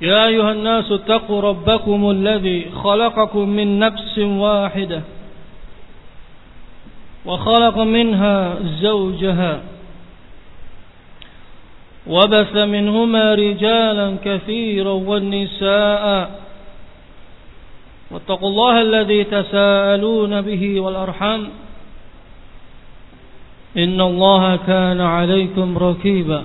يا أيها الناس اتقوا ربكم الذي خلقكم من نفس واحدة وخلق منها زوجها وبث منهما رجالا كثيرا والنساء واتقوا الله الذي تساءلون به والأرحام إن الله كان عليكم ركيبا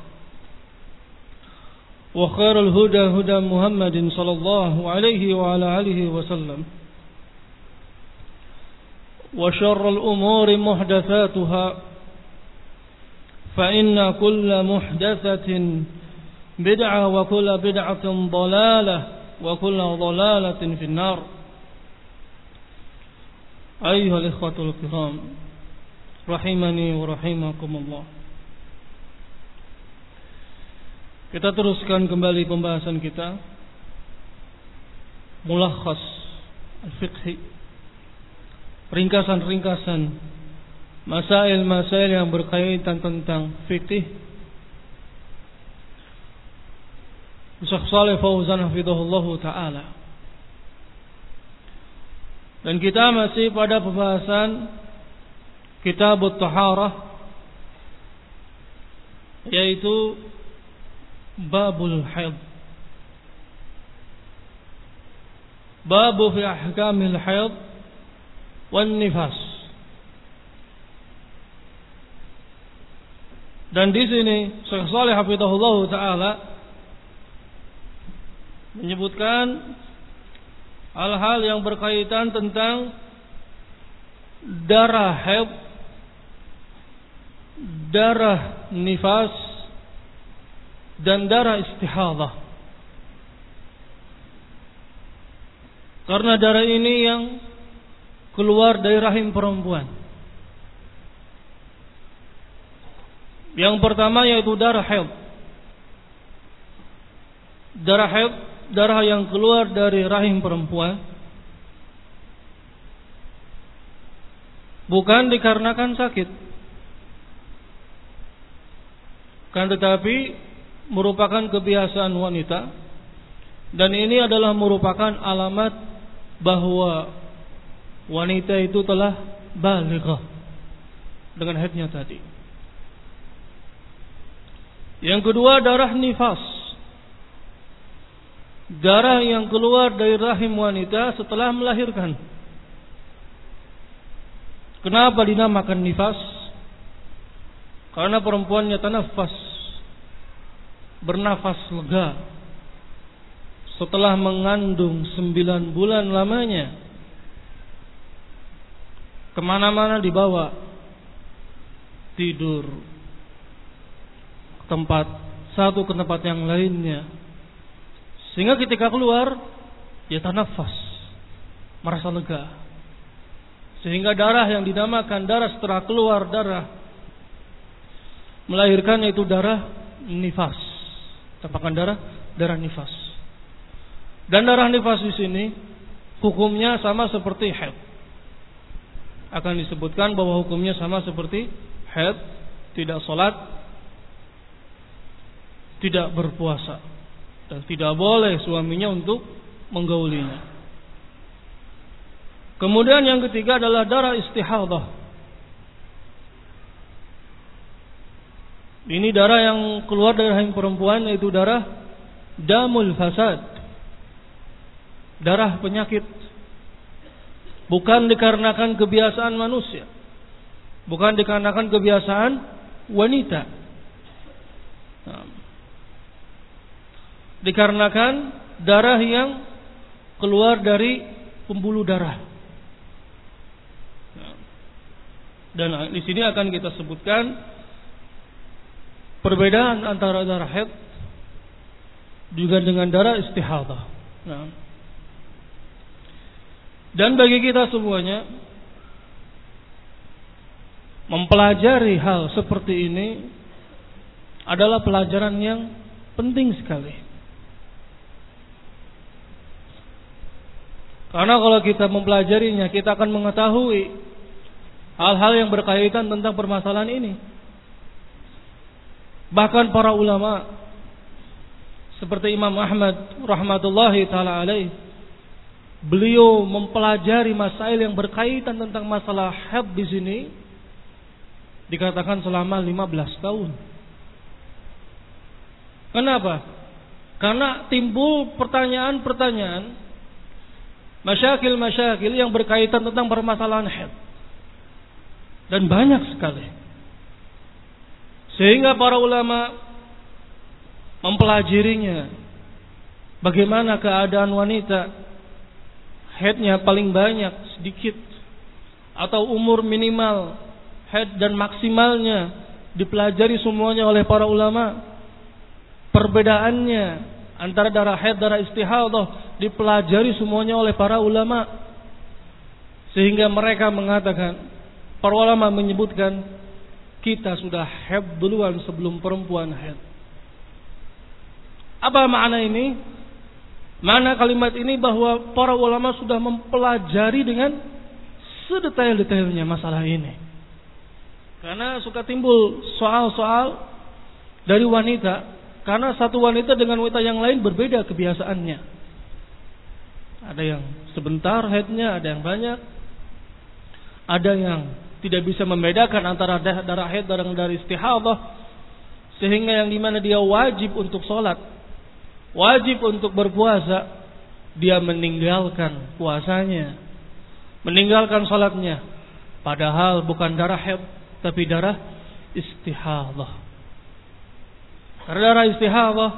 وخير الهدى هدى محمد صلى الله عليه وعلى آله وسلم وشر الأمور محدثاتها فإن كل محدثة بدعة وكل بدعة ضلالة وكل ضلالة في النار أيها الإخوة الكرام rahimani wa rahimakumullah. Kita teruskan kembali pembahasan kita. Mulakhas al-fiqhi. Ringkasan-ringkasan masail-masail yang berkaitan tentang fikih. Syekh Saleh Fauzan hafizahullah taala. Dan kita masih pada pembahasan kitab taharah yaitu babul haid. Babu fi ahkamil haid wan nifas. Dan di sini Syekh Saleh Hafizahullah taala menyebutkan hal-hal yang berkaitan tentang darah haid darah nifas dan darah istihadah. Karena darah ini yang keluar dari rahim perempuan. Yang pertama yaitu darah haid. Darah haid, darah yang keluar dari rahim perempuan. Bukan dikarenakan sakit. Kan tetapi merupakan kebiasaan wanita dan ini adalah merupakan alamat bahwa wanita itu telah balighah dengan haidnya tadi. Yang kedua darah nifas. Darah yang keluar dari rahim wanita setelah melahirkan. Kenapa dinamakan nifas? Karena perempuannya tanafas Bernafas lega. Setelah mengandung sembilan bulan lamanya Ke mana-mana dibawa Tidur Tempat Satu ke tempat yang lainnya. Sehingga ketika keluar Ya tanafas Merasa lega. Sehingga darah yang dinamakan darah setelah keluar darah melahirkan yaitu darah nifas. Tampakan darah darah nifas. Dan darah nifas di sini hukumnya sama seperti haid. akan disebutkan bahwa hukumnya sama seperti haid, tidak sholat, tidak berpuasa, dan tidak boleh suaminya untuk menggaulinya. Kemudian yang ketiga adalah darah istihadah. Ini darah yang keluar dari rahim perempuan yaitu darah damul fasad. Darah penyakit. Bukan dikarenakan kebiasaan manusia, bukan dikarenakan kebiasaan wanita, nah, dikarenakan darah yang keluar dari pembuluh darah. Nah, dan di sini akan kita sebutkan perbedaan antara darah haid juga dengan darah istihadah. Nah, dan bagi kita semuanya mempelajari hal seperti ini adalah pelajaran yang penting sekali. Karena kalau kita mempelajarinya, kita akan mengetahui hal-hal yang berkaitan tentang permasalahan ini. Bahkan para ulama seperti Imam Ahmad rahmatullahi taala alaih beliau mempelajari masail yang berkaitan tentang masalah haid di sini dikatakan selama 15 tahun. Kenapa? Karena timbul pertanyaan-pertanyaan masyakil-masyakil yang berkaitan tentang permasalahan haid. Dan banyak sekali. Sehingga para ulama mempelajarinya. Bagaimana keadaan wanita? Headnya paling banyak sedikit. Atau umur minimal head dan maksimalnya. Dipelajari semuanya oleh para ulama. Perbedaannya antara darah head darah istihadah dipelajari semuanya oleh para ulama. Sehingga mereka mengatakan para ulama menyebutkan kita sudah head duluan sebelum perempuan head apa makna ini Mana kalimat ini bahwa para ulama sudah mempelajari dengan sedetail-detailnya masalah ini. Karena suka timbul soal-soal dari wanita. Karena satu wanita dengan wanita yang lain berbeda kebiasaannya. Ada yang sebentar headnya, ada yang banyak. Ada yang tidak bisa membedakan antara darah head dan darah istihadah. Sehingga yang di mana dia wajib untuk sholat wajib untuk berpuasa, dia meninggalkan puasanya, meninggalkan salatnya, padahal bukan darah haid tapi darah istihadah. Karena darah istihadah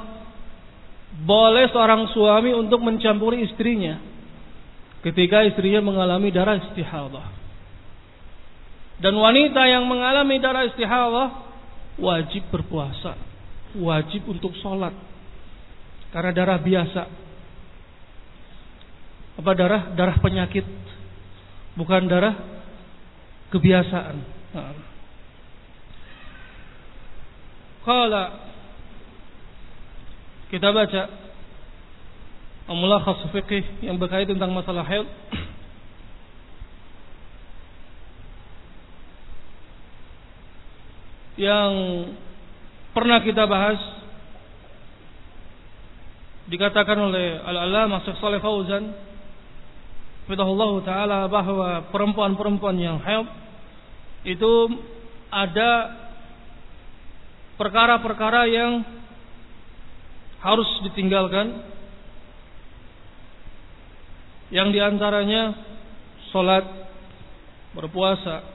boleh seorang suami untuk mencampuri istrinya ketika istrinya mengalami darah istihadah. Dan wanita yang mengalami darah istihadah wajib berpuasa, wajib untuk sholat karena darah biasa. Apa darah? Darah penyakit. Bukan darah kebiasaan. Kalau kita baca khas fikih yang berkaitan tentang masalah haid yang pernah kita bahas dikatakan oleh Al-Allamah Syekh Saleh Fauzan Fidahullah Ta'ala bahwa perempuan-perempuan yang haid itu ada perkara-perkara yang harus ditinggalkan. Yang di antaranya sholat berpuasa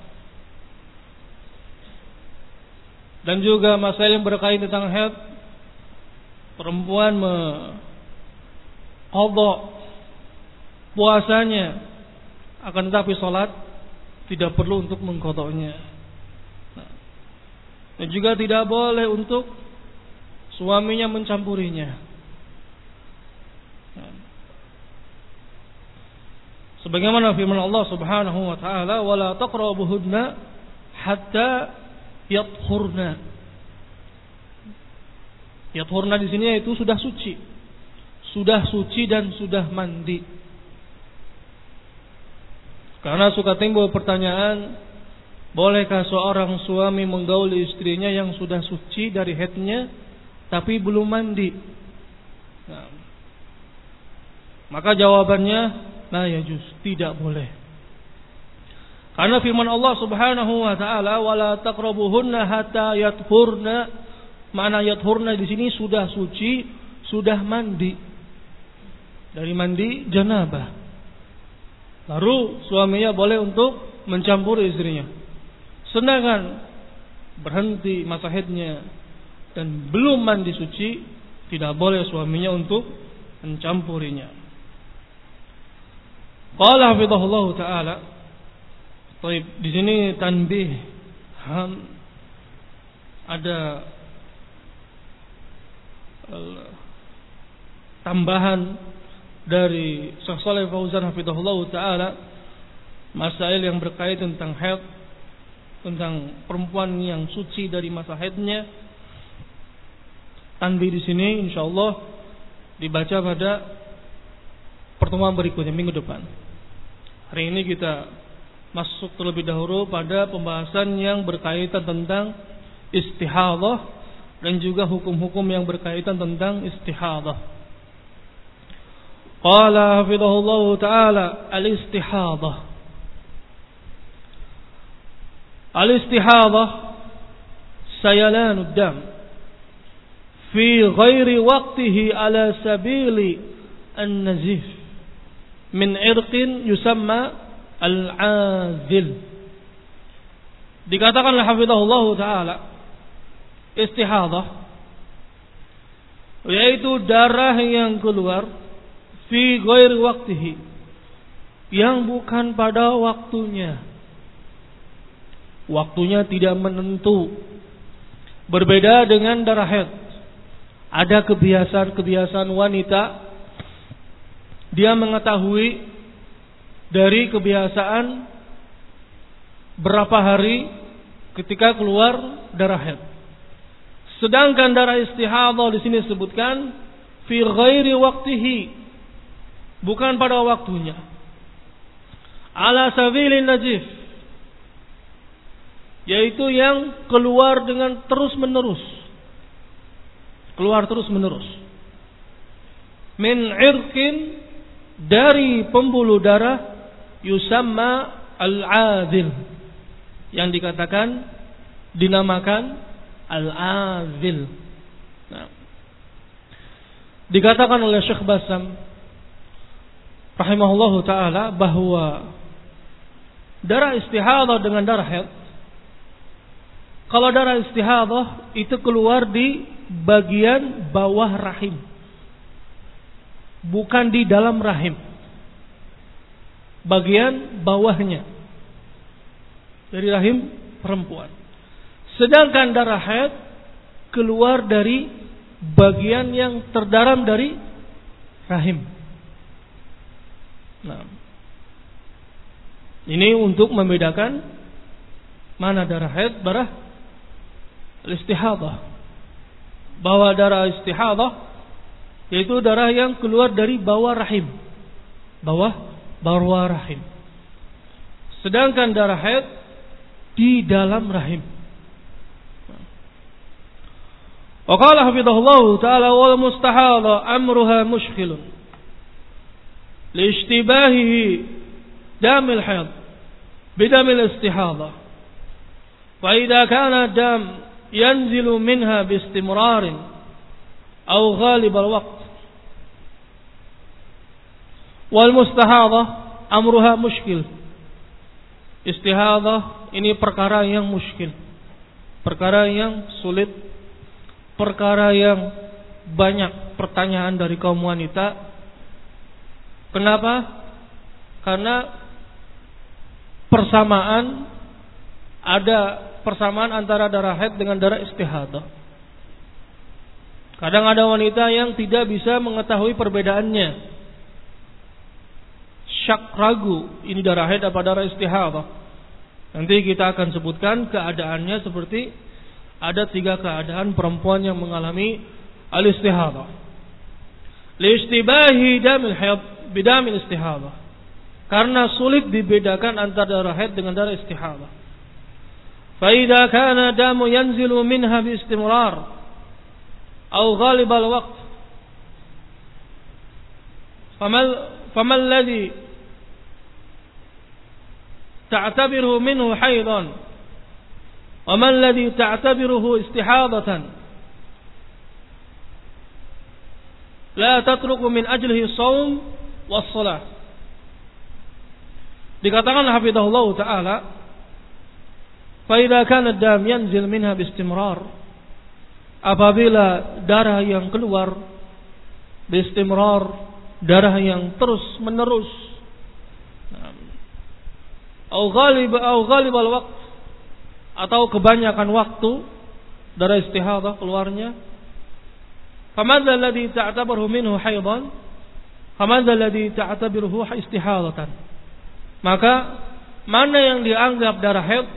dan juga masalah yang berkaitan tentang haid perempuan mengkodok puasanya akan tetapi sholat tidak perlu untuk mengkodoknya. Nah, dan juga tidak boleh untuk suaminya mencampurinya. Nah, sebagaimana firman Allah Subhanahu wa taala wala taqrabuhunna hatta yathurna Yathurna di sini yaitu sudah suci. Sudah suci dan sudah mandi. Karena suka timbul pertanyaan, bolehkah seorang suami menggauli istrinya yang sudah suci dari headnya tapi belum mandi? Nah, maka jawabannya, nah ya juz, tidak boleh. Karena firman Allah Subhanahu wa taala, "Wala taqrabuhunna hatta yathurna." Mana yathurna di sini sudah suci, sudah mandi. Dari mandi janabah. Lalu suaminya boleh untuk mencampuri istrinya. Sedangkan berhenti masa haidnya dan belum mandi suci, tidak boleh suaminya untuk mencampurinya. Qala hafizahullah taala. Baik, di sini tanbih ham ada uh, tambahan dari Syekh Saleh Fauzan hafizahullah taala masail yang berkaitan tentang haid tentang perempuan yang suci dari masa haidnya tanbih di sini insyaallah dibaca pada pertemuan berikutnya minggu depan. Hari ini kita masuk terlebih dahulu pada pembahasan yang berkaitan tentang istihadah dan juga hukum-hukum yang berkaitan tentang istihadah. Qala hafizahullah ta'ala al-istihadah. Al-istihadah sayalanud dam fi ghairi waqtihi ala sabili an-nazif min irqin yusamma al-azil. Dikatakan oleh hafizahullah taala istihadah yaitu darah yang keluar fi ghairi waktihi yang bukan pada waktunya. Waktunya tidak menentu. Berbeda dengan darah haid. Ada kebiasaan-kebiasaan wanita dia mengetahui dari kebiasaan berapa hari ketika keluar darah haid sedangkan darah istihadah di sini disebutkan fi ghairi waktihi bukan pada waktunya. Ala sabilin najif yaitu yang keluar dengan terus menerus. Keluar terus menerus. Min irqin dari pembuluh darah yusamma al-adil. Yang dikatakan dinamakan al-azil. Nah, dikatakan oleh Syekh Basam rahimahullahu taala bahwa darah istihadah dengan darah haid kalau darah istihadah itu keluar di bagian bawah rahim. Bukan di dalam rahim bagian bawahnya dari rahim perempuan sedangkan darah haid keluar dari bagian yang terdalam dari rahim Nah. Ini untuk membedakan mana darah haid, darah istihadah. Bahwa darah istihadah yaitu darah yang keluar dari bawah rahim. Bawah barwa rahim. Sedangkan darah haid di dalam rahim. Waqala hafidhahullah ta'ala wal mustahala amruha mushkil. mushkilun. dam al haid bidamil istihadha. فإذا كان الدم ينزل منها باستمرار أو غالب الوقت Wal mustahadah amruha muskil. Istihadah ini perkara yang muskil. Perkara yang sulit. Perkara yang banyak pertanyaan dari kaum wanita. Kenapa? Karena persamaan ada persamaan antara darah haid dengan darah istihadah. Kadang ada wanita yang tidak bisa mengetahui perbedaannya Syak ragu ini darah haid apa darah istihadah. Nanti kita akan sebutkan keadaannya seperti ada tiga keadaan perempuan yang mengalami al-istihadah. Liistibahi damil haid bidamin istihadah. Karena sulit dibedakan antara darah haid dengan darah istihadah. فإذا كان دم ينزل منها باستمرار أو غالب الوقت فما, فما الذي ta'tabiruhu minhu haidon wa man alladhi ta'tabiruhu istihadatan la tatruku min ajlihi shaum was dikatakan hafizahullah taala fa idza kana dam yanzil minha bistimrar. Apabila darah yang keluar bistimrar darah yang terus menerus Au ghalib au ghalib al waqt atau kebanyakan waktu darah istihadah keluarnya. Famadza alladhi ta'tabiruhu minhu haidan? Famadza alladhi ta'tabiruhu istihadatan? Maka mana yang dianggap darah haid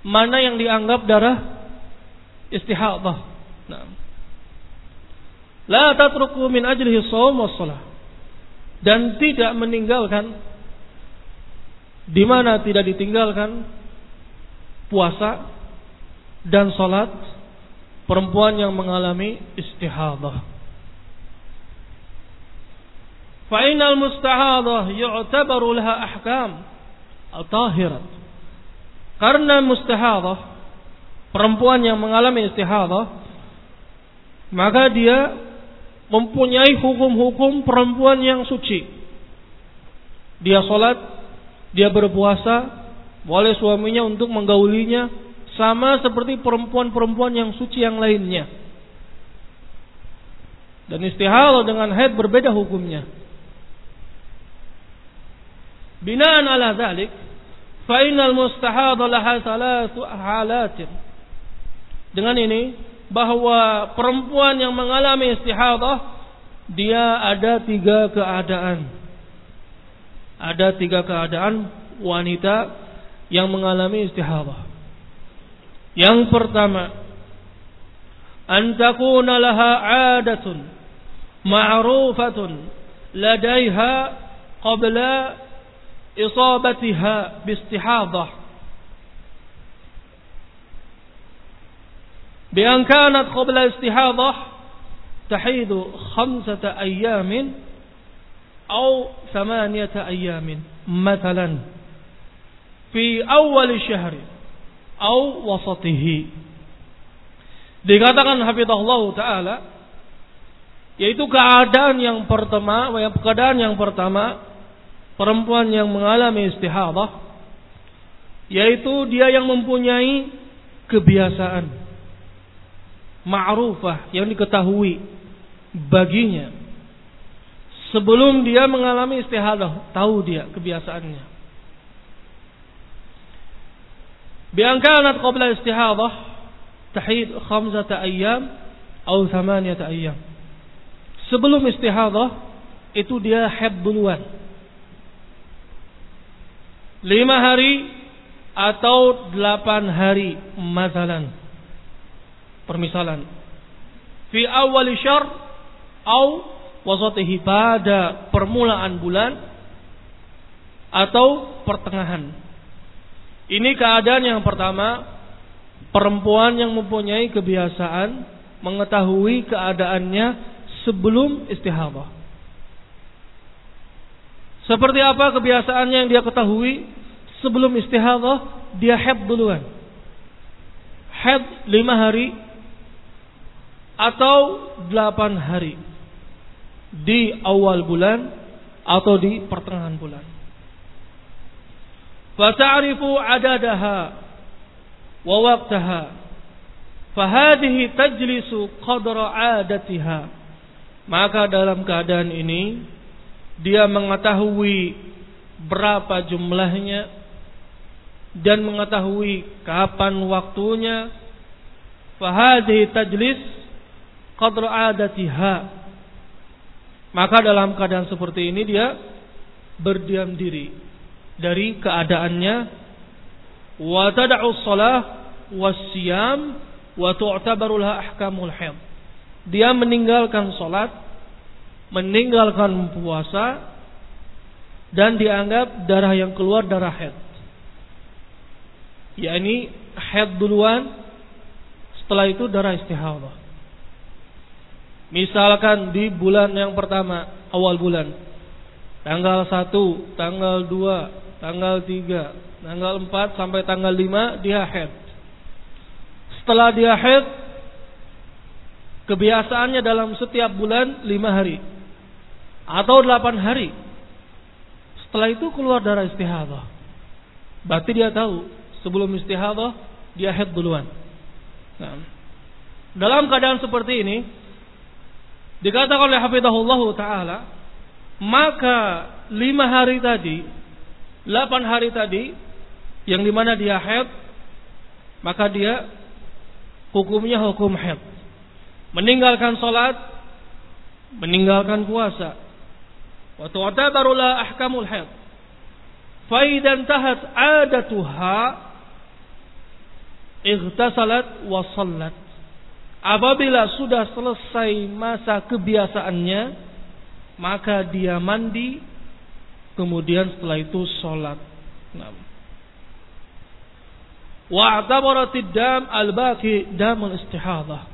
mana yang dianggap darah istihadah. Nah. La tatruku min ajlihi shaum was Dan tidak meninggalkan di mana tidak ditinggalkan puasa dan salat perempuan yang mengalami istihadah. Fa'inal mustahadah yu'tabaru laha ahkam al-tahirat. Karena mustahadah perempuan yang mengalami istihadah maka dia mempunyai hukum-hukum perempuan yang suci. Dia sholat, dia berpuasa, boleh suaminya untuk menggaulinya sama seperti perempuan-perempuan yang suci yang lainnya. Dan istihadah dengan haid berbeda hukumnya. Binaan ala dhalik, Fainal mustahadha laha salatu halatin. Dengan ini bahwa perempuan yang mengalami istihadah dia ada tiga keadaan Ada tiga keadaan wanita yang mengalami istihadah. Yang pertama, an takuna laha 'adatun ma'rufatun ladaiha qabla إصابتها باستحاضة بأن كانت قبل استحاضة تحيد خمسة أيام أو ثمانية أيام مثلا في أول الشهر أو وسطه dikatakan hafizahullah taala yaitu keadaan yang pertama keadaan yang pertama perempuan yang mengalami istihadah yaitu dia yang mempunyai kebiasaan ma'rufah yang diketahui baginya sebelum dia mengalami istihadah tahu dia kebiasaannya. Bi'an kanat qabla istihadah tahid khamsata ayyam atau thamaniyata ayyam. Sebelum istihadah itu dia haid duluan. Lima hari atau delapan hari masalan. Permisalan. Fi awal syar au wasatihi pada permulaan bulan atau pertengahan. Ini keadaan yang pertama perempuan yang mempunyai kebiasaan mengetahui keadaannya sebelum istihadah. Seperti apa kebiasaannya yang dia ketahui sebelum istihadah? Dia haid duluan. Haid lima hari atau delapan hari di awal bulan atau di pertengahan bulan. Fata'rifu adadaha wa waqtaha. Fahadihi tajlisu qadra adatiha. Maka dalam keadaan ini dia mengetahui berapa jumlahnya dan mengetahui kapan waktunya fahadhi tajlis qadra adatiha maka dalam keadaan seperti ini dia berdiam diri dari keadaannya wa tad'u shalah wa tu'tabaru ahkamul dia meninggalkan salat meninggalkan puasa dan dianggap darah yang keluar darah haid. yakni haid duluan, setelah itu darah istihadah. Misalkan di bulan yang pertama, awal bulan. Tanggal 1, tanggal 2, tanggal 3, tanggal 4 sampai tanggal 5 dia haid. Setelah dia haid, kebiasaannya dalam setiap bulan 5 hari atau 8 hari. Setelah itu keluar darah istihadah. Berarti dia tahu sebelum istihadah dia haid duluan. Nah, dalam keadaan seperti ini dikatakan oleh hafizahullah taala maka lima hari tadi, delapan hari tadi yang di mana dia haid maka dia hukumnya hukum haid. Meninggalkan sholat, meninggalkan puasa, wa tu'tabaru ahkamul haid. Fa idan tahat adatuha ightasalat wa sallat apabila sudah selesai masa kebiasaannya maka dia mandi kemudian setelah itu salat nah. wa atabaratid dam al-baqi damul istihadah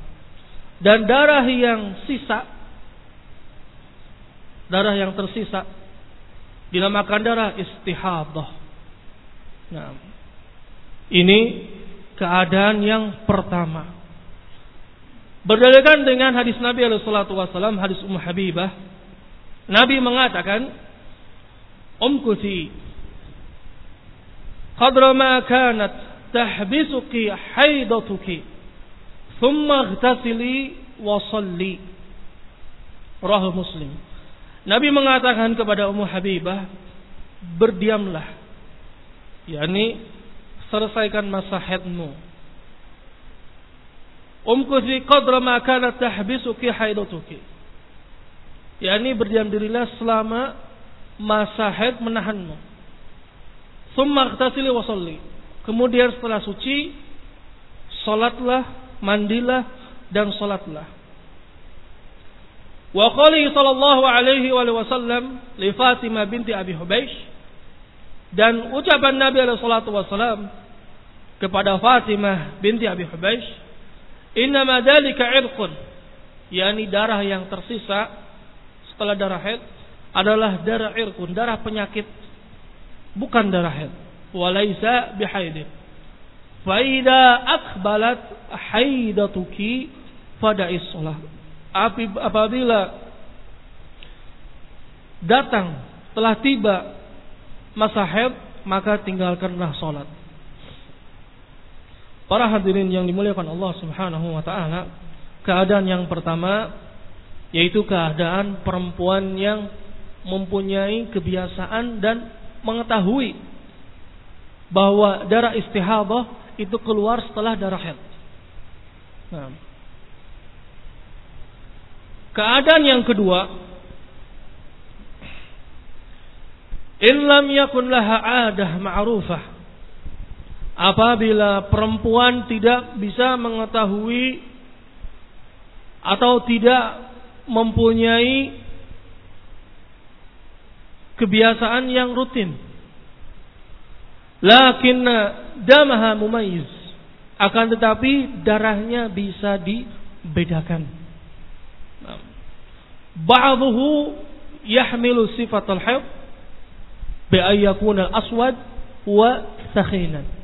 dan darah yang sisa darah yang tersisa dinamakan darah istihadah. Nah, ini keadaan yang pertama. Berdalilkan dengan hadis Nabi alaihi wasallam, hadis Ummu Habibah, Nabi mengatakan, "Umkuti qadra ma kanat tahbisuki haidatuki, thumma ightasili wa salli." Rahul Muslim. Nabi mengatakan kepada Ummu Habibah, berdiamlah. yakni selesaikan masa haidmu. Umkuthi qadra ma kanat tahbisuki haidatuki. yakni berdiam dirilah selama masa haid menahanmu. Thumma ightasili wa salli. Kemudian setelah suci, salatlah, mandilah dan salatlah. Wa qali sallallahu alaihi wasallam li Fatimah binti Abi Hubeish dan ucapan Nabi alaihi salatu wasallam kepada Fatimah binti Abi Hubeish innama dzalika irqun. Yakni darah yang tersisa setelah darah haid adalah darah irqun darah penyakit. Bukan darah haid. Walaisa bihaidin. Fa idza aqbalat haidatuki fada'is shalah apabila datang telah tiba masa haid maka tinggalkanlah salat. Para hadirin yang dimuliakan Allah Subhanahu wa taala, keadaan yang pertama yaitu keadaan perempuan yang mempunyai kebiasaan dan mengetahui bahwa darah istihadah itu keluar setelah darah haid. Nah, Keadaan yang kedua, illam yakun laha adah ma'rufah. Apabila perempuan tidak bisa mengetahui atau tidak mempunyai kebiasaan yang rutin. Lakin damaha mumayyiz. Akan tetapi darahnya bisa dibedakan. Ba'dhuhu yahmilu sifat al-hayd bi aswad wa sakhinan.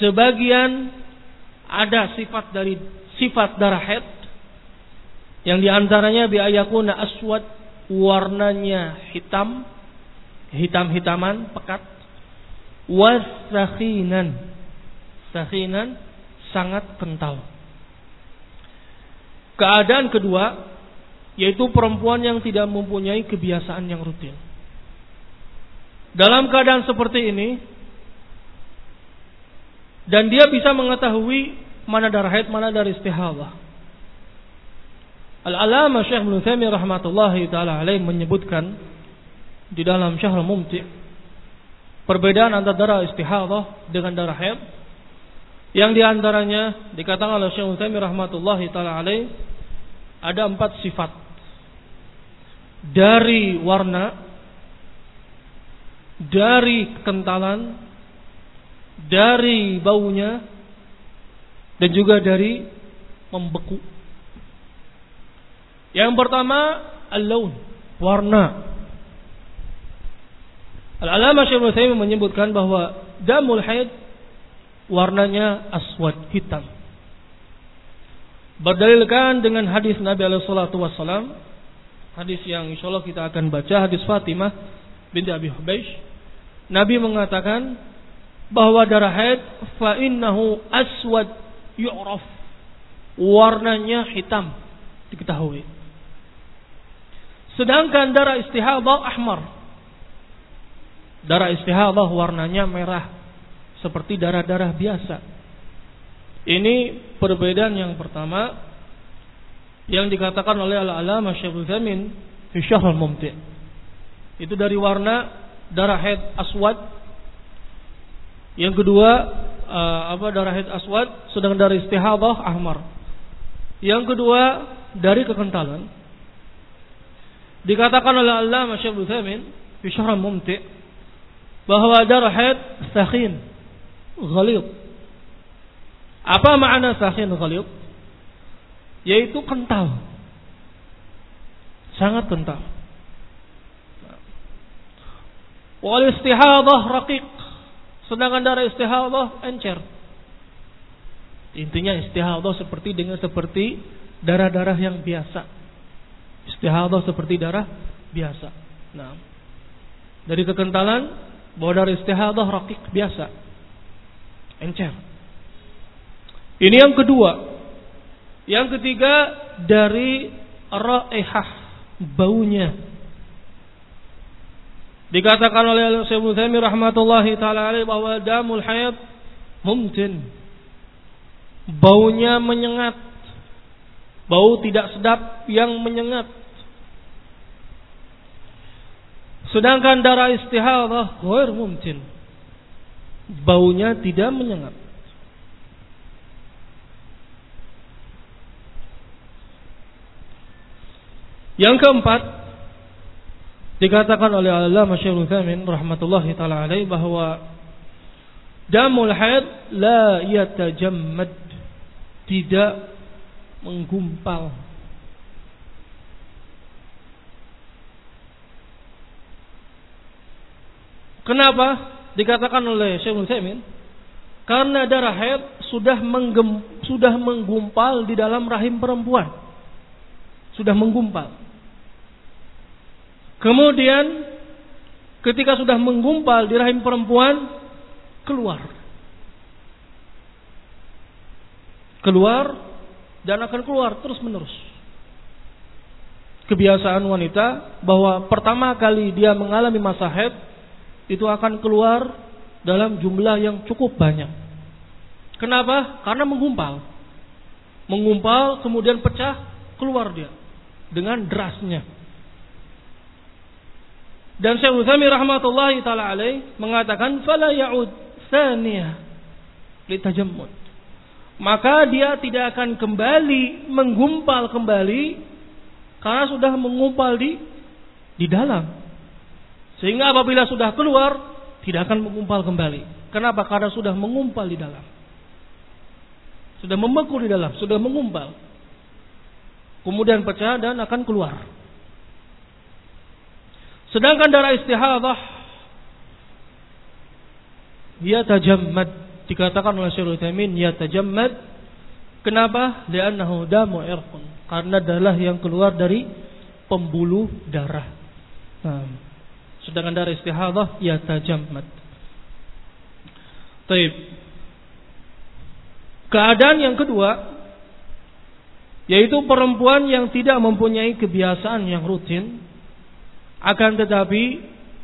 Sebagian ada sifat dari sifat darah haid yang di antaranya bi ayyakuna aswad warnanya hitam hitam-hitaman pekat wasakhinan sakhinan sangat kental keadaan kedua yaitu perempuan yang tidak mempunyai kebiasaan yang rutin. Dalam keadaan seperti ini, dan dia bisa mengetahui mana darah haid, mana darah istihadah. Al-Alama Syekh Ibnu Taimiyah rahmatullahi taala alaih menyebutkan di dalam Syahrul Mumti' perbedaan antara darah istihadah dengan darah haid yang di antaranya dikatakan oleh Syekh Taimiyah rahmatullahi taala alaih ada empat sifat dari warna dari kekentalan, dari baunya, dan juga dari membeku. Yang pertama, al-laun, warna. Al-Alama Syekh menyebutkan bahwa damul haid warnanya aswad, hitam. Berdalilkan dengan hadis Nabi alaihi wasallam, hadis yang insyaallah kita akan baca hadis Fatimah binti Abi Hubeish. Nabi mengatakan bahwa darah haid fa innahu aswad yu'raf. Warnanya hitam diketahui. Sedangkan darah istihadah ahmar. Darah istihadah warnanya merah seperti darah-darah biasa. Ini perbedaan yang pertama yang dikatakan oleh Al-Alama Syekhul Zamin fi Syahrul Mumti'. Itu dari warna darah haid aswad. Yang kedua uh, apa darah haid aswad sedang dari istihadah ahmar. Yang kedua dari kekentalan. Dikatakan oleh Al-Alama Syekhul Zamin fi Syahrul Mumti' bahwa darah haid sakhin, ghalid apa makna sakhin ghalid? Yaitu kental. Sangat kental. Wal istihadah raqiq. Sedangkan darah istihadah encer. Intinya istihadah seperti dengan seperti darah-darah yang biasa. Istihadah seperti darah biasa. Nah, dari kekentalan bahwa darah istihadah raqiq biasa. Encer. Ini yang kedua. Yang ketiga dari raihah baunya. Dikatakan oleh Syekh Muhammad rahmatullahi taala alaih bahwa damul hayat mumkin. Baunya menyengat. Bau tidak sedap yang menyengat. Sedangkan darah istihadah ghair mumkin. Baunya tidak menyengat. Yang keempat dikatakan oleh Allah Masyaul Thamin rahmatullahi taala alaih bahwa damul haid la yatajammad tidak menggumpal Kenapa dikatakan oleh Syekh Utsaimin? Karena darah haid sudah menggem, sudah menggumpal di dalam rahim perempuan. Sudah menggumpal. Kemudian ketika sudah menggumpal di rahim perempuan keluar. Keluar dan akan keluar terus menerus. Kebiasaan wanita bahwa pertama kali dia mengalami masa haid itu akan keluar dalam jumlah yang cukup banyak. Kenapa? Karena menggumpal. Menggumpal kemudian pecah keluar dia dengan derasnya. Dan Syekh Utsaimin rahmatullahi taala alaih mengatakan fala ya'ud tsaniyah litajammud. Maka dia tidak akan kembali menggumpal kembali karena sudah mengumpal di di dalam. Sehingga apabila sudah keluar tidak akan mengumpal kembali. Kenapa? Karena sudah mengumpal di dalam. Sudah membeku di dalam, sudah mengumpal. Kemudian pecah dan akan keluar. Sedangkan darah istihadah ya tajammad dikatakan oleh Syaikhul Utsaimin ya tajammad kenapa? Li'annahu damu irqun karena darah yang keluar dari pembuluh darah. Nah, sedangkan darah istihadah ya tajammad. Taib. Keadaan yang kedua yaitu perempuan yang tidak mempunyai kebiasaan yang rutin akan tetapi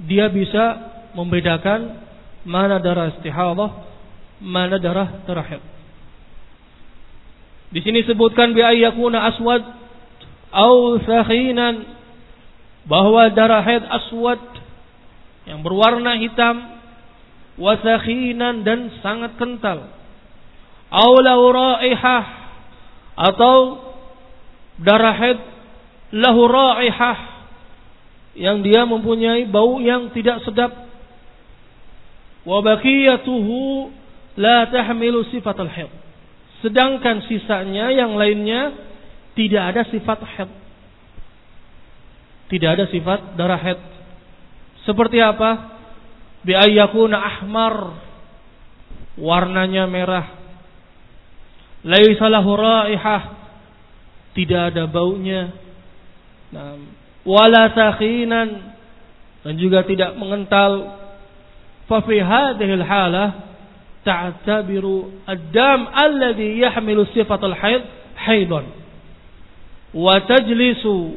dia bisa membedakan mana darah istihadah, mana darah terakhir. Di sini sebutkan bi ayyakuna aswad au sakhinan bahwa darah haid aswad yang berwarna hitam wasakhinan dan sangat kental. Au raihah atau darah haid lahu raihah yang dia mempunyai bau yang tidak sedap wa baqiyatuhu la tahmilu sifatul haid. Sedangkan sisanya yang lainnya tidak ada sifat haid. Tidak ada sifat darah haid. Seperti apa? Bi ayyakuna ahmar. Warnanya merah. Laisa lahu raihah. Tidak ada baunya. Nah, wala sakhinan dan juga tidak mengental. Fa fi hadhihi halah ta'tabiru ad-dam alladhi yahmilu sifatul haid haidan wa tajlisu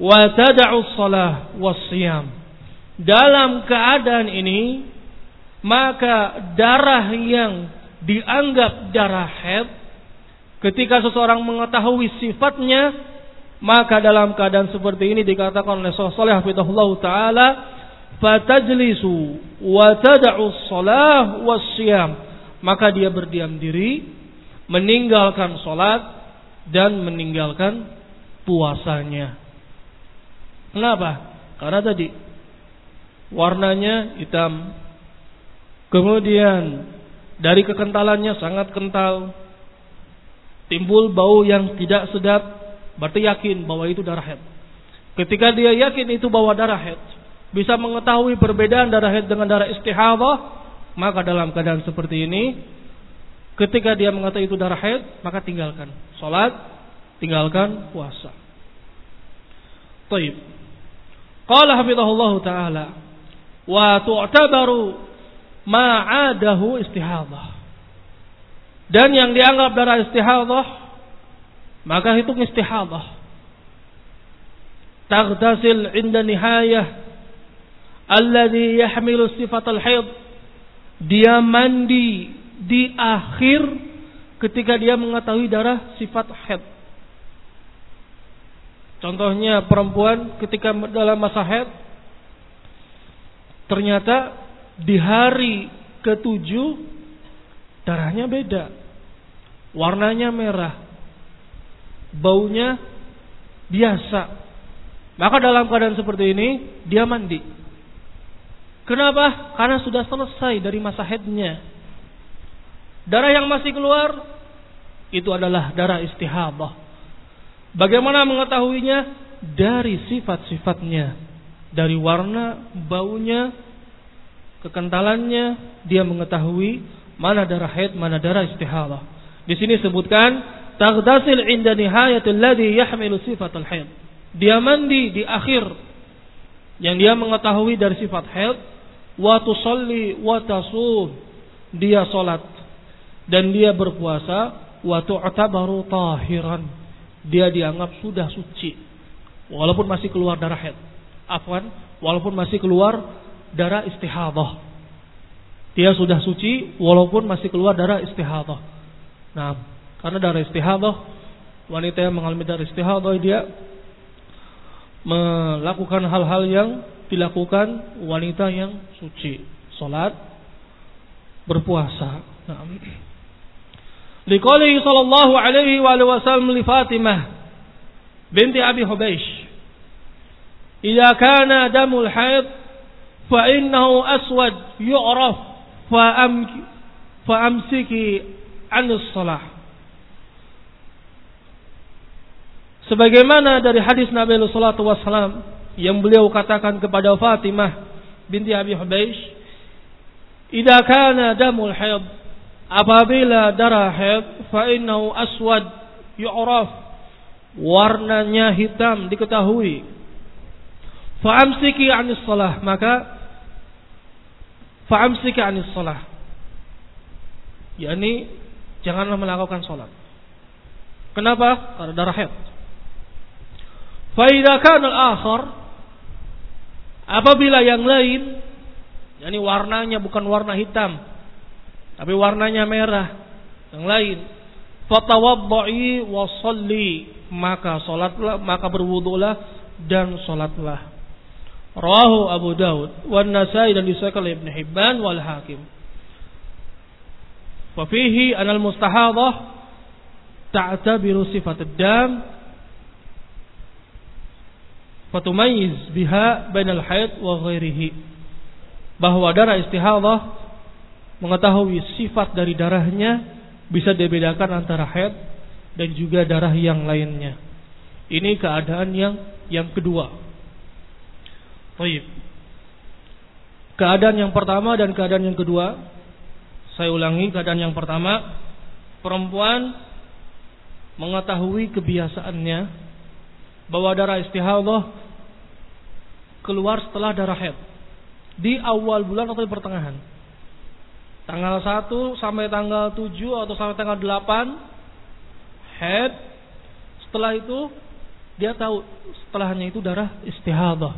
wa tad'u shalah was-siyam. Dalam keadaan ini maka darah yang dianggap darah haid ketika seseorang mengetahui sifatnya maka dalam keadaan seperti ini dikatakan oleh Salih Hafizahullah taala fatajlisu wa tad'u shalah maka dia berdiam diri meninggalkan salat dan meninggalkan puasanya Kenapa? Karena tadi warnanya hitam. Kemudian dari kekentalannya sangat kental. Timbul bau yang tidak sedap. Berarti yakin bahwa itu darah head. Ketika dia yakin itu bahwa darah head. Bisa mengetahui perbedaan darah head dengan darah istihadah. Maka dalam keadaan seperti ini. Ketika dia mengatakan itu darah head. Maka tinggalkan. Sholat. Tinggalkan puasa. Taib. Qala hafizahullah taala wa tu'tabaru ma'adahu istihadah. Dan yang dianggap darah istihadah maka hitung istihadah. Taghtasil inda nihayah alladhi yahmilu sifat al-haid. Dia mandi di akhir ketika dia mengetahui darah sifat haid. Contohnya perempuan ketika dalam masa haid ternyata di hari ketujuh darahnya beda. Warnanya merah. Baunya biasa. Maka dalam keadaan seperti ini dia mandi. Kenapa? Karena sudah selesai dari masa haidnya. Darah yang masih keluar itu adalah darah istihadah. Bagaimana mengetahuinya? Dari sifat-sifatnya. Dari warna, baunya, kekentalannya, dia mengetahui mana darah haid, mana darah istihadah. Di sini sebutkan taghtasil inda nihayatil ladzi yahmilu sifatal haid. Dia mandi di akhir yang dia mengetahui dari sifat haid wa tusalli. Dia salat dan dia berpuasa wa tahiran dia dianggap sudah suci walaupun masih keluar darah haid. Afwan, walaupun masih keluar darah istihadah. Dia sudah suci walaupun masih keluar darah istihadah. Nah, karena darah istihadah wanita yang mengalami darah istihadah dia melakukan hal-hal yang dilakukan wanita yang suci, salat, berpuasa. Nah, Liqalihi sallallahu alaihi wa wasallam li Fatimah binti Abi Hubaysh. Idza kana damul haid fa innahu aswad yu'raf fa am fa amsiki 'an shalah Sebagaimana dari hadis Nabi sallallahu wasallam yang beliau katakan kepada Fatimah binti Abi Hubaysh, "Idza kana damul haid apabila darah haid fa innahu aswad yu'raf warnanya hitam diketahui. Fa amsiki 'anis shalah maka fa amsiki 'anis shalah yakni janganlah melakukan salat. Kenapa? Karena darah haid fa idza kana al-akhar apabila yang lain yakni warnanya bukan warna hitam tapi warnanya merah yang lain fatawaddi wa salli maka salatlah maka berwudulah dan salatlah. Rawahu Abu Daud wan Nasai dan disahkan oleh Ibnu Hibban wal Hakim. Wa fihi anal mustahadah ta'tabiru sifat ad-dam fatumayyiz biha bainal haid wa ghairihi bahwa darah istihadah mengetahui sifat dari darahnya bisa dibedakan antara haid dan juga darah yang lainnya. Ini keadaan yang yang kedua. Baik. Keadaan yang pertama dan keadaan yang kedua, saya ulangi keadaan yang pertama, perempuan mengetahui kebiasaannya bahwa darah istihadah keluar setelah darah haid di awal bulan atau di pertengahan. Tanggal 1 sampai tanggal 7 atau sampai tanggal 8 haid. Setelah itu dia tahu setelahnya itu darah istihadah.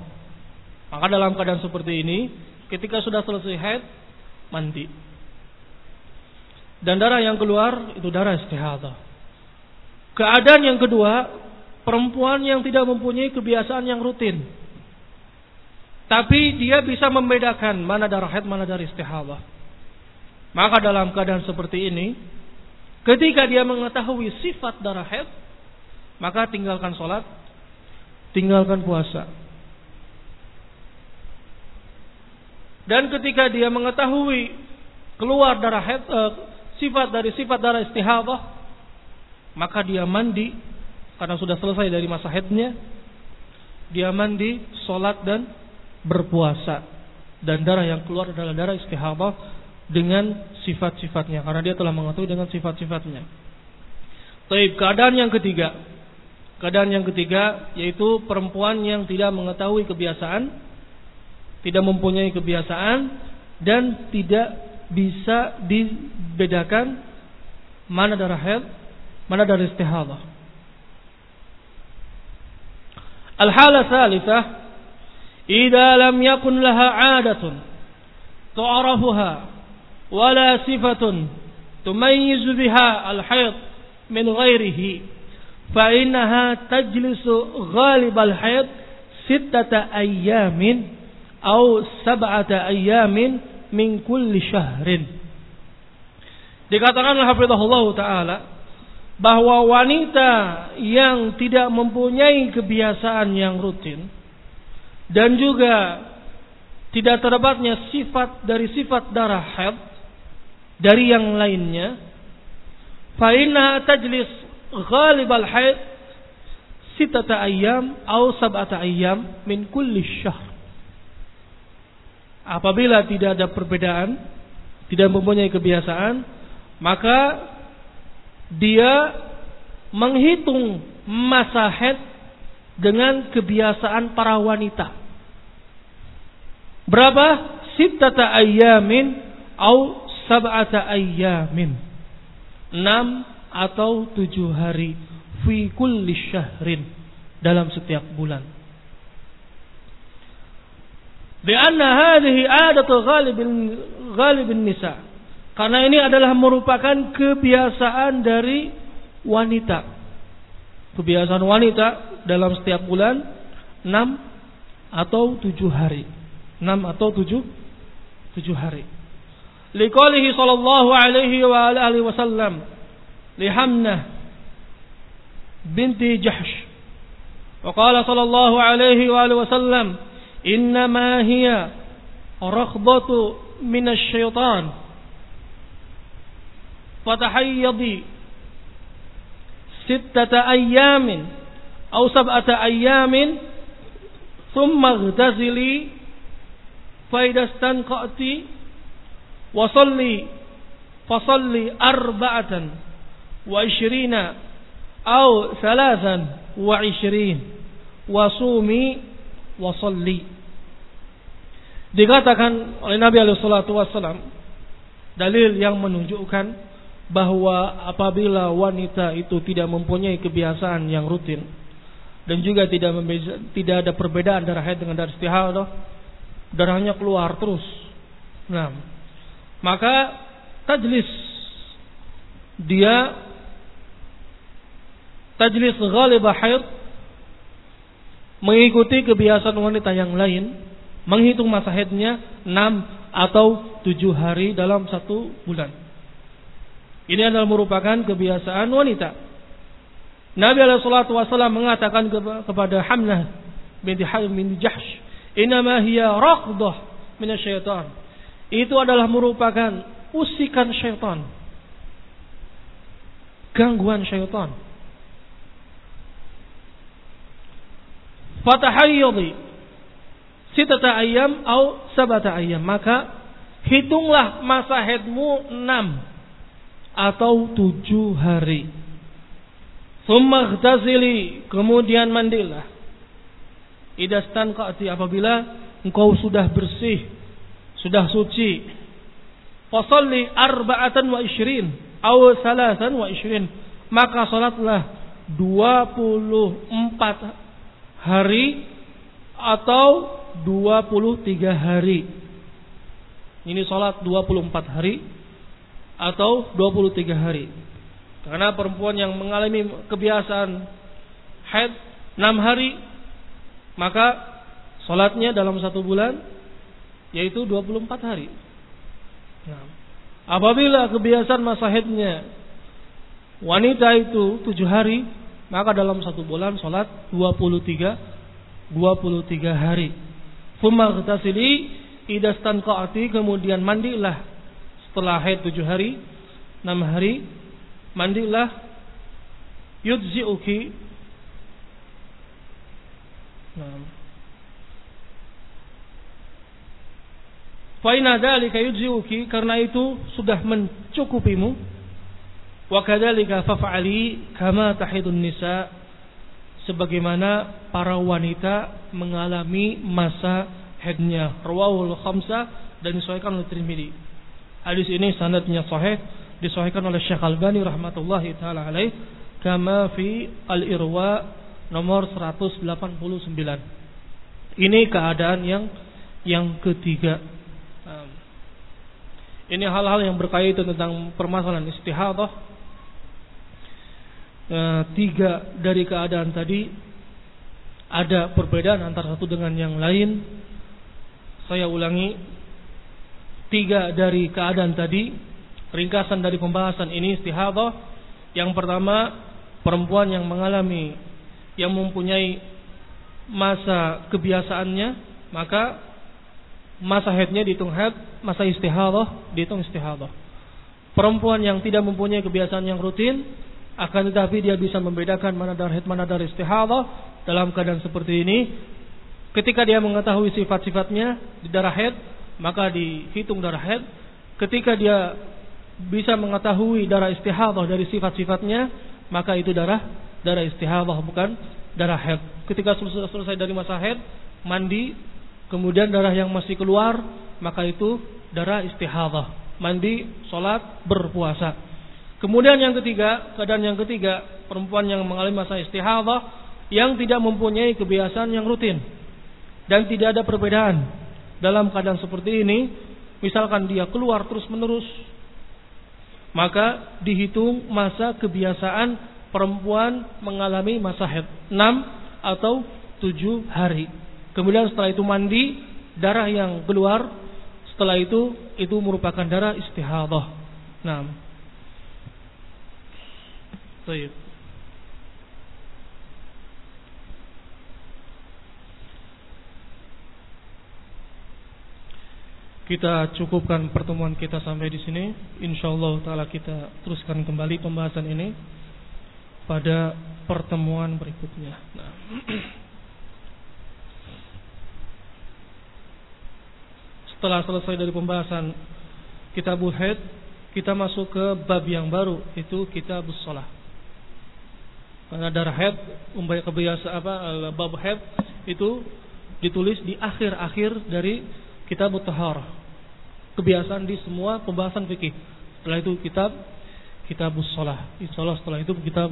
Maka dalam keadaan seperti ini, ketika sudah selesai haid, mandi. Dan darah yang keluar itu darah istihadah. Keadaan yang kedua, perempuan yang tidak mempunyai kebiasaan yang rutin. Tapi dia bisa membedakan mana darah haid, mana darah istihadah. Maka dalam keadaan seperti ini, ketika dia mengetahui sifat darah haid, maka tinggalkan sholat, tinggalkan puasa. Dan ketika dia mengetahui keluar darah haid, eh, sifat dari sifat darah istihadah, maka dia mandi karena sudah selesai dari masa haidnya. Dia mandi, sholat dan berpuasa. Dan darah yang keluar adalah darah istihadah dengan sifat-sifatnya karena dia telah mengetahui dengan sifat-sifatnya. Taib keadaan yang ketiga. Keadaan yang ketiga yaitu perempuan yang tidak mengetahui kebiasaan, tidak mempunyai kebiasaan dan tidak bisa dibedakan mana darah haid, mana darah istihadah. Al-hala salifah idza lam yakun laha 'adatun tu'rafuha ولا صفة تميز بها الحيض من غيره فإنها تجلس غالب الحيض ستة أيام أو سبعة أيام من كل شهر Dikatakan oleh Hafizahullah Ta'ala bahwa wanita yang tidak mempunyai kebiasaan yang rutin dan juga tidak terdapatnya sifat dari sifat darah haid dari yang lainnya. Fa inna tajlis ghalib al haid sitata ayyam atau sab'ata ayyam min kulli syahr. Apabila tidak ada perbedaan tidak mempunyai kebiasaan maka dia menghitung masa haid dengan kebiasaan para wanita berapa sitata ayyamin au sab'ata ayyamin. Enam atau tujuh hari fi kulli syahrin dalam setiap bulan. Karena hadhihi adatu ghalibin ghalibin nisa. Karena ini adalah merupakan kebiasaan dari wanita. Kebiasaan wanita dalam setiap bulan 6 atau 7 hari. 6 atau 7 7 hari. Liqalihi sallallahu alaihi wa alihi wasallam li Hamnah binti Jahsh. Wa qala sallallahu alaihi wa alihi wasallam innama hiya rakhbatu minasy syaitan. Fatahayyadi sittata ayyamin aw sab'ata ayyamin thumma ghtasili fa idastanqati wa salli fa salli arba'atan wa ishrina aw thalathan wa ishrin wa sumi wa salli. Dikatakan oleh Nabi alaihi salatu wasallam dalil yang menunjukkan bahwa apabila wanita itu tidak mempunyai kebiasaan yang rutin dan juga tidak membeza, tidak ada perbedaan darah haid dengan darah istihadah darahnya keluar terus nah maka tajlis dia tajlis ghalibah haid mengikuti kebiasaan wanita yang lain menghitung masa haidnya 6 atau 7 hari dalam satu bulan. Ini adalah merupakan kebiasaan wanita. Nabi wasallam mengatakan kepada Hamnah binti bin Jahsh, "Innama hiya raqdah minasyaitan." itu adalah merupakan usikan syaitan. Gangguan syaitan. Fatahayyadi sitata ayam atau sabata ayam. Maka hitunglah masa haidmu enam atau tujuh hari. Summa kemudian mandilah. Idastan ka'ti apabila engkau sudah bersih, sudah suci. Fasalli arba'atan wa ishrin. Aw salasan wa ishrin. Maka salatlah 24 hari atau 23 hari. Ini sholat 24 hari atau 23 hari. Karena perempuan yang mengalami kebiasaan haid 6 hari, maka sholatnya dalam satu bulan yaitu 24 hari. Nah, apabila kebiasaan masa haidnya wanita itu 7 hari, maka dalam satu bulan sholat 23 23 hari. Fumma ghtasili idastan qaati kemudian mandilah setelah haid 7 hari, 6 hari mandilah yujzi'uki Nah. Faina dzalika yujzi'uki karena itu sudah mencukupimu Wa kadzalika faf'ali kama tahidun nisa sebagaimana para wanita mengalami masa haidnya. Rawahul khamsa dan disahihkan oleh Tirmidzi. Hadis ini sanadnya sahih disahihkan oleh Syekh Albani rahmatullahi taala alaih kama fi al-irwa nomor 189. Ini keadaan yang yang ketiga. Ini hal-hal yang berkaitan tentang permasalahan istihadah e, tiga dari keadaan tadi ada perbedaan antara satu dengan yang lain. Saya ulangi, tiga dari keadaan tadi, ringkasan dari pembahasan ini istihadah. Yang pertama, perempuan yang mengalami, yang mempunyai masa kebiasaannya, maka masa haidnya dihitung haid, masa istihadah dihitung istihadah. Perempuan yang tidak mempunyai kebiasaan yang rutin, akan tetapi dia bisa membedakan mana darah haid, mana darah istihadah dalam keadaan seperti ini. Ketika dia mengetahui sifat-sifatnya di darah haid, maka dihitung darah haid. Ketika dia bisa mengetahui darah istihadah dari sifat-sifatnya, maka itu darah darah istihadah bukan darah haid. Ketika selesai, dari masa haid, mandi, kemudian darah yang masih keluar, maka itu darah istihadah. Mandi, sholat, berpuasa. Kemudian yang ketiga, keadaan yang ketiga, perempuan yang mengalami masa istihadah yang tidak mempunyai kebiasaan yang rutin dan tidak ada perbedaan dalam keadaan seperti ini, misalkan dia keluar terus-menerus, maka dihitung masa kebiasaan perempuan mengalami masa haid 6 atau 7 hari. Kemudian setelah itu mandi, darah yang keluar setelah itu itu merupakan darah istihadah. Nah, Baik. Kita cukupkan pertemuan kita sampai di sini. Insyaallah taala kita teruskan kembali pembahasan ini pada pertemuan berikutnya. Nah. Setelah selesai dari pembahasan Kitabul Haid, kita masuk ke bab yang baru, itu Kitabus Shalah. Karena darah haid, umpaya kebiasa apa bab haid itu ditulis di akhir-akhir dari kitab tahar. Kebiasaan di semua pembahasan fikih. Setelah itu kitab kitabus shalah. Insyaallah setelah itu kitab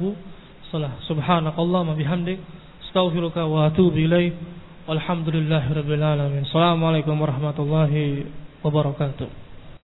shalah. Subhanakallah wa bihamdik astaghfiruka wa atubu ilaik. Walhamdulillahirabbil alamin. Assalamualaikum warahmatullahi wabarakatuh.